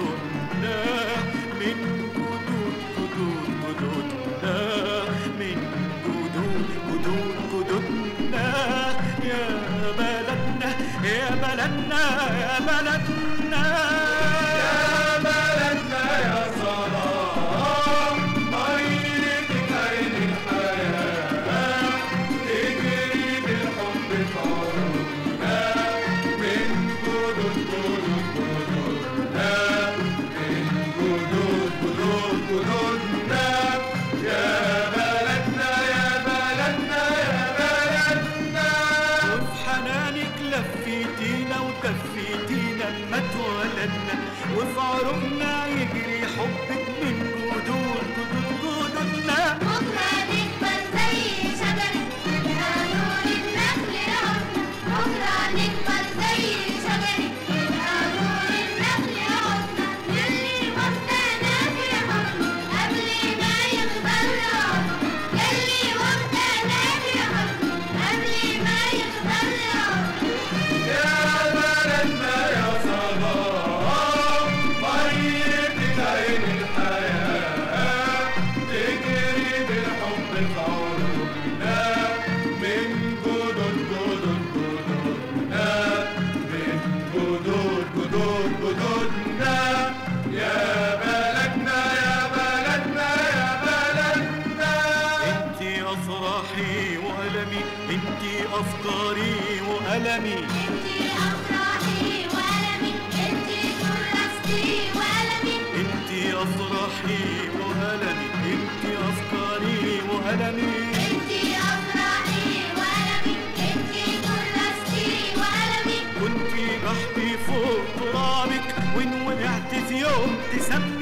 جدودنا من جدود جدود جدودنا. من جدود جدود جدودنا. يا بلدنا يا بلدنا يا بلدنا وفي عروقنا يجري حبك. أفراحي وألمي أنت أفكاري وألمي. أنت أفراحي وألمي أنت كل وألمي أنت أفراحي وألمي أنت أفكاري وألمي. أنت أفراحي وألمي أنت كل وألمي كنت بحبي فوق ترابك وإن وقعت في يوم تسمي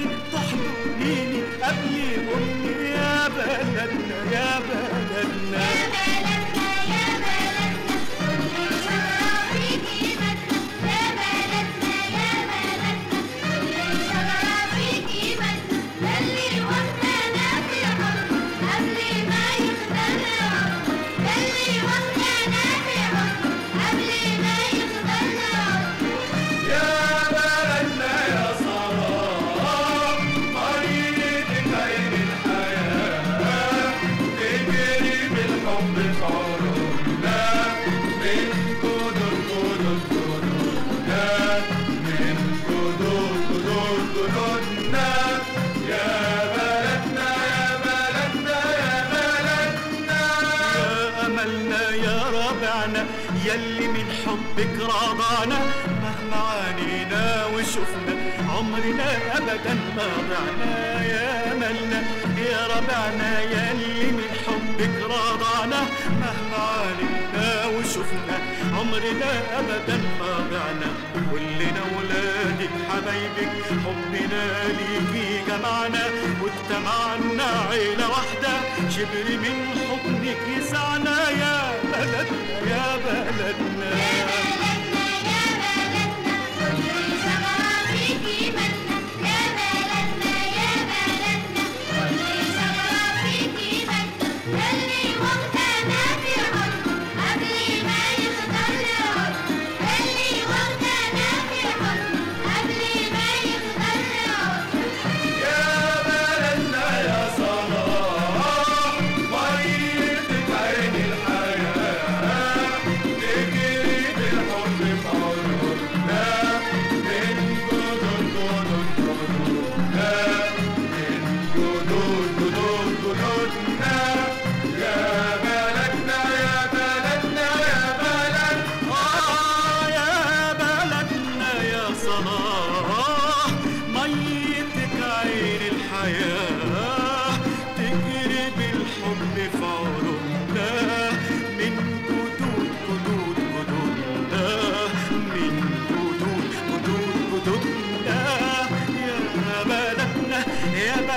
طبعنا يلي من حبك رضعنا مهما عانينا وشفنا عمرنا أبدا ما ضعنا. يا ملنا يا ربعنا يلي من حبك رضعنا مهما عانينا وشفنا عمرنا أبدا ما ضعنا. كلنا ولادك حبايبك حبنا ليكي جمعنا. واجتمعنا عيلة واحدة شبر من حبك يسعنا يا بلدنا يا بلدنا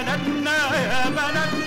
بلدنا يا بلدنا.